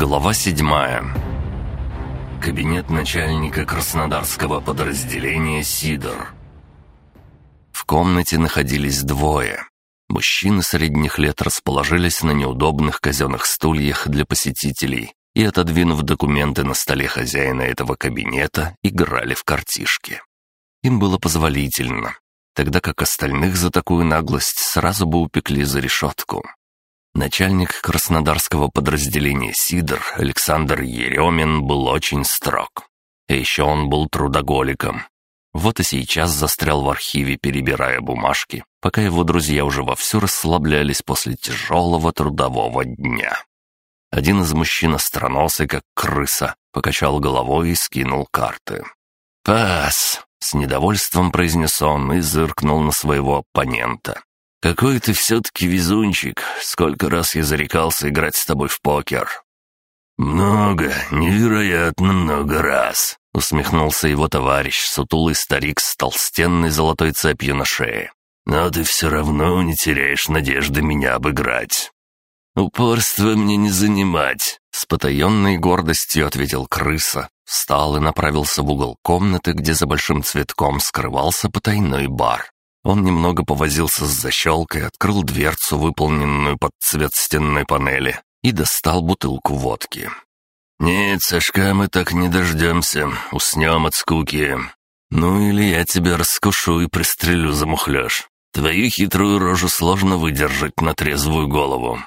Глава седьмая. Кабинет начальника краснодарского подразделения «Сидор». В комнате находились двое. Мужчины средних лет расположились на неудобных казенных стульях для посетителей и, отодвинув документы на столе хозяина этого кабинета, играли в картишки. Им было позволительно, тогда как остальных за такую наглость сразу бы упекли за решетку. Начальник краснодарского подразделения «Сидор» Александр Еремин был очень строг. И еще он был трудоголиком. Вот и сейчас застрял в архиве, перебирая бумажки, пока его друзья уже вовсю расслаблялись после тяжелого трудового дня. Один из мужчин остроносый, как крыса, покачал головой и скинул карты. «Пас!» — с недовольством произнес он и зыркнул на своего оппонента. «Какой ты все-таки везунчик! Сколько раз я зарекался играть с тобой в покер!» «Много, невероятно много раз!» — усмехнулся его товарищ, сутулый старик с толстенной золотой цепью на шее. «Но ты все равно не теряешь надежды меня обыграть». «Упорство мне не занимать», — с потаенной гордостью ответил крыса, встал и направился в угол комнаты, где за большим цветком скрывался потайной бар. Он немного повозился с защелкой, открыл дверцу, выполненную под цвет стенной панели, и достал бутылку водки. «Нет, Сашка, мы так не дождемся, уснем от скуки. Ну или я тебя раскушу и пристрелю за мухляж. Твою хитрую рожу сложно выдержать на трезвую голову».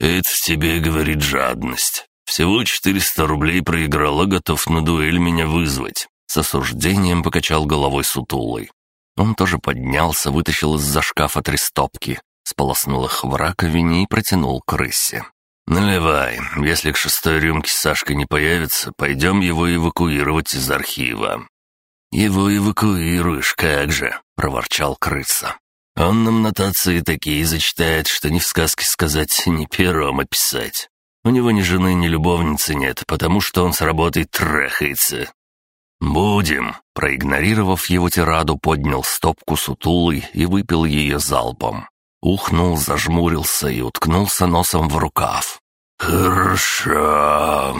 «Это тебе, — говорит, — жадность. Всего четыреста рублей проиграла, готов на дуэль меня вызвать». С осуждением покачал головой сутулой. Он тоже поднялся, вытащил из-за шкафа три стопки, сполоснул их в раковине и протянул крысе. «Наливай. Если к шестой рюмке Сашка не появится, пойдем его эвакуировать из архива». «Его эвакуируешь, как же!» — проворчал крыса. «Он нам нотации такие зачитает, что ни в сказке сказать, ни пером описать. У него ни жены, ни любовницы нет, потому что он с работой трахается. «Будем!» Проигнорировав его тираду, поднял стопку сутулой и выпил ее залпом. Ухнул, зажмурился и уткнулся носом в рукав. «Хорошо.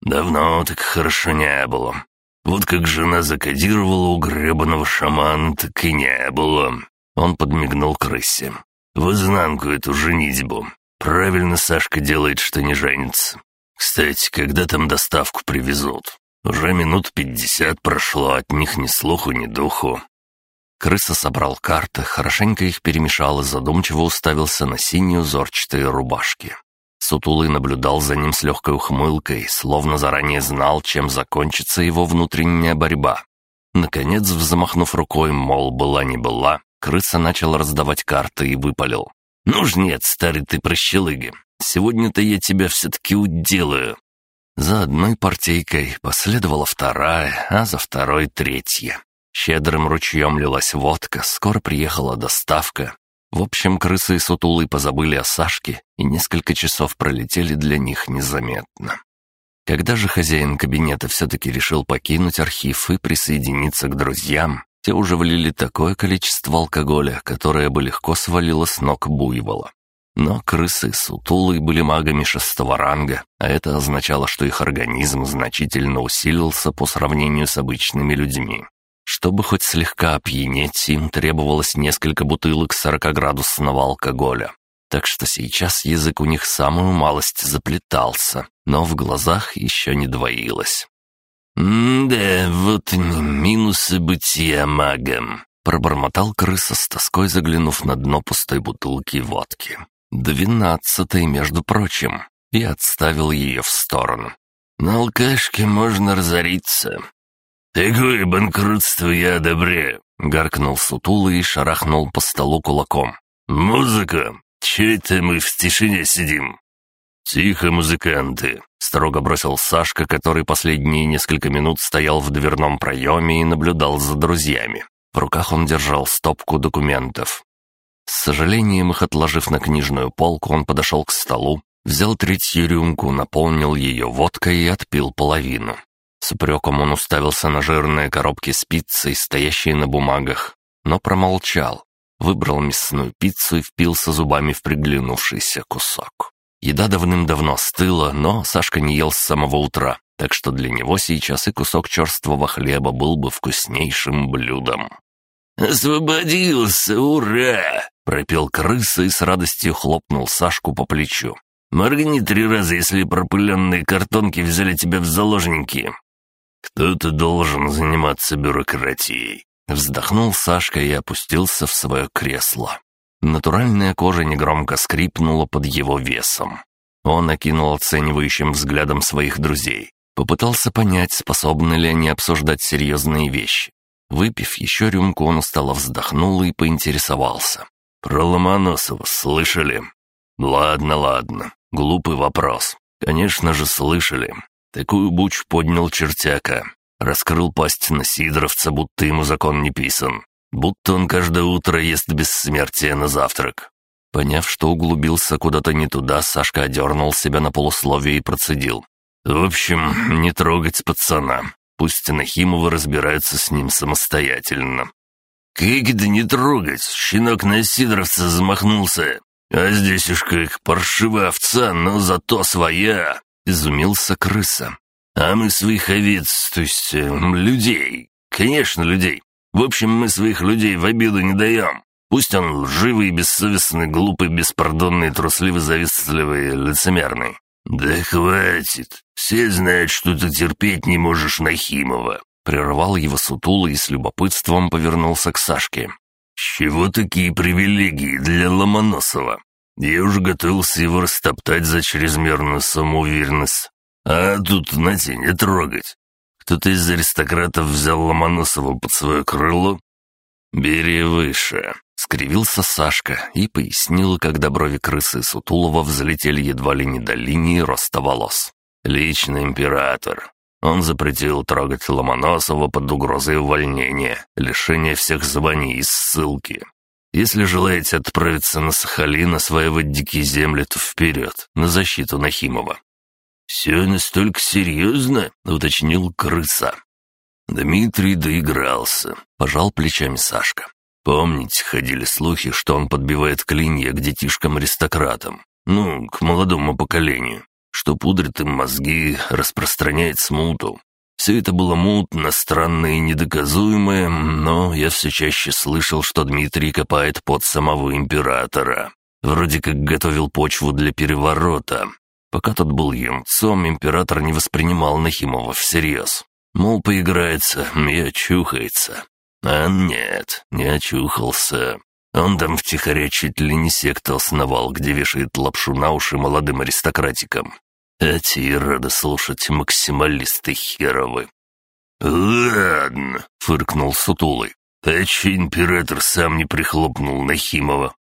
Давно так хорошо не было. Вот как жена закодировала у гребаного шамана, так и не было». Он подмигнул крысе. «В изнанку эту женитьбу. Правильно Сашка делает, что не женится. Кстати, когда там доставку привезут?» Уже минут пятьдесят прошло, от них ни слуху, ни духу. Крыса собрал карты, хорошенько их перемешал и задумчиво уставился на синие узорчатые рубашки. Сутулый наблюдал за ним с легкой ухмылкой, словно заранее знал, чем закончится его внутренняя борьба. Наконец, взмахнув рукой, мол, была не была, крыса начал раздавать карты и выпалил. «Ну ж нет, старый ты прощелыги, сегодня-то я тебя все-таки уделаю. За одной партийкой последовала вторая, а за второй третья. Щедрым ручьем лилась водка, скоро приехала доставка. В общем, крысы и сутулы позабыли о Сашке, и несколько часов пролетели для них незаметно. Когда же хозяин кабинета все-таки решил покинуть архив и присоединиться к друзьям, те уже влили такое количество алкоголя, которое бы легко свалило с ног буйвола. Но крысы сутулые были магами шестого ранга, а это означало, что их организм значительно усилился по сравнению с обычными людьми. Чтобы хоть слегка опьянеть, им требовалось несколько бутылок 40-градусного алкоголя. Так что сейчас язык у них самую малость заплетался, но в глазах еще не двоилось. «Да, вот минусы бытия магом», — пробормотал крыса с тоской, заглянув на дно пустой бутылки водки. Двенадцатый, между прочим, и отставил ее в сторону. На алкашке можно разориться. «Такое банкротство я одобряю», — гаркнул сутулый и шарахнул по столу кулаком. «Музыка! Че это мы в тишине сидим?» «Тихо, музыканты!» — строго бросил Сашка, который последние несколько минут стоял в дверном проеме и наблюдал за друзьями. В руках он держал стопку документов. С сожалением их отложив на книжную полку, он подошел к столу, взял третью рюмку, наполнил ее водкой и отпил половину. С упреком он уставился на жирные коробки с пиццей, стоящие на бумагах, но промолчал. Выбрал мясную пиццу и впился зубами в приглянувшийся кусок. Еда давным-давно стыла, но Сашка не ел с самого утра, так что для него сейчас и кусок черствого хлеба был бы вкуснейшим блюдом. «Освободился, ура!» — пропел крыса и с радостью хлопнул Сашку по плечу. «Моргни три раза, если пропыленные картонки взяли тебя в заложники». «Кто-то должен заниматься бюрократией», — вздохнул Сашка и опустился в свое кресло. Натуральная кожа негромко скрипнула под его весом. Он окинул оценивающим взглядом своих друзей. Попытался понять, способны ли они обсуждать серьезные вещи. Выпив еще рюмку, он устало вздохнул и поинтересовался. «Про Ломоносова слышали?» «Ладно, ладно. Глупый вопрос. Конечно же, слышали. Такую буч поднял чертяка. Раскрыл пасть на Сидоровца, будто ему закон не писан. Будто он каждое утро ест бессмертие на завтрак. Поняв, что углубился куда-то не туда, Сашка одернул себя на полусловие и процедил. «В общем, не трогать пацана. Пусть Нахимовы разбираются с ним самостоятельно». «Как это не трогать? Щенок на Сидоровца замахнулся. А здесь уж как паршивая овца, но зато своя!» — изумился крыса. «А мы своих овец, то есть э, людей, конечно, людей. В общем, мы своих людей в обиду не даем. Пусть он лживый, бессовестный, глупый, беспардонный, трусливый, завистливый, лицемерный. «Да хватит! Все знают, что ты терпеть не можешь Нахимова!» Прервал его сутуло и с любопытством повернулся к Сашке. «С чего такие привилегии для Ломоносова? Я уже готовился его растоптать за чрезмерную самоуверенность. А тут, на не трогать. Кто-то из аристократов взял Ломоносова под свое крыло? «Бери выше», — скривился Сашка и пояснил, когда брови крысы Сутулова взлетели едва ли не до линии роста волос. «Личный император. Он запретил трогать Ломоносова под угрозой увольнения, лишения всех званий и ссылки. Если желаете отправиться на Сахалин, осваивать дикие земли, то вперед, на защиту Нахимова. «Все настолько серьезно?» — уточнил крыса. Дмитрий доигрался, пожал плечами Сашка. Помните, ходили слухи, что он подбивает клинья к детишкам-аристократам, ну, к молодому поколению, что пудрит им мозги, распространяет смуту. Все это было мутно, странно и недоказуемое, но я все чаще слышал, что Дмитрий копает под самого императора. Вроде как готовил почву для переворота, Пока тот был юнцом, император не воспринимал Нахимова всерьез. Мол, поиграется и очухается. А нет, не очухался. Он там втихаря чуть ли не секту основал, где вешает лапшу на уши молодым аристократикам. Эти рады слушать максималисты херовы. «Ладно», — фыркнул Сутулый. «А че император сам не прихлопнул Нахимова?»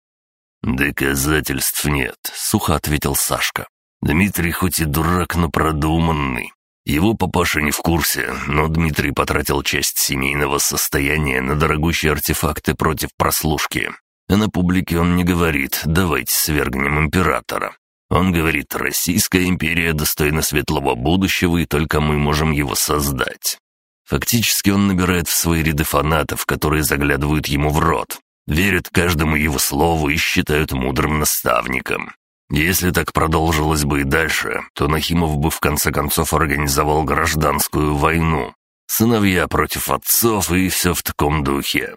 «Доказательств нет», — сухо ответил Сашка. Дмитрий хоть и дурак, но продуманный. Его папаша не в курсе, но Дмитрий потратил часть семейного состояния на дорогущие артефакты против прослушки. А на публике он не говорит «давайте свергнем императора». Он говорит «Российская империя достойна светлого будущего, и только мы можем его создать». Фактически он набирает в свои ряды фанатов, которые заглядывают ему в рот, верят каждому его слову и считают мудрым наставником. Если так продолжилось бы и дальше, то Нахимов бы в конце концов организовал гражданскую войну. Сыновья против отцов и все в таком духе.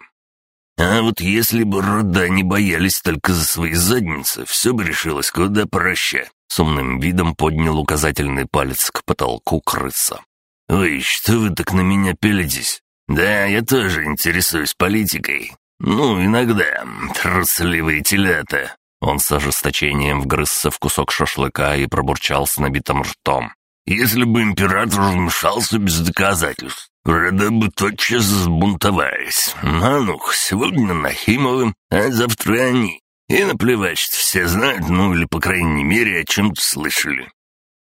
А вот если бы рода не боялись только за свои задницы, все бы решилось куда проще. С умным видом поднял указательный палец к потолку крыса. «Ой, что вы так на меня пелитесь? Да, я тоже интересуюсь политикой. Ну, иногда, трусливые телята. Он с ожесточением вгрызся в кусок шашлыка и пробурчал с набитым ртом. «Если бы император вмешался без доказательств, рода бы тотчас сбунтовались. А ну, сегодня Нахимовым, а завтра они. И наплевать, что все знают, ну или, по крайней мере, о чем-то слышали».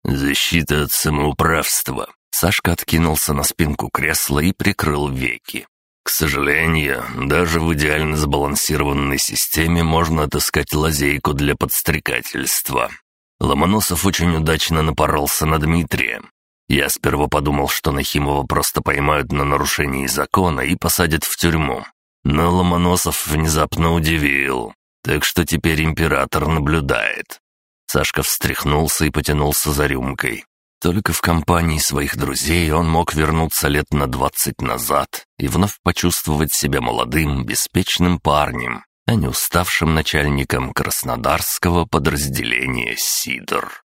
«Защита от самоуправства». Сашка откинулся на спинку кресла и прикрыл веки. К сожалению, даже в идеально сбалансированной системе можно отыскать лазейку для подстрекательства. Ломоносов очень удачно напоролся на Дмитрия. Я сперва подумал, что Нахимова просто поймают на нарушении закона и посадят в тюрьму. Но Ломоносов внезапно удивил, так что теперь император наблюдает. Сашка встряхнулся и потянулся за рюмкой. Только в компании своих друзей он мог вернуться лет на двадцать назад и вновь почувствовать себя молодым, беспечным парнем, а не уставшим начальником краснодарского подразделения «Сидор».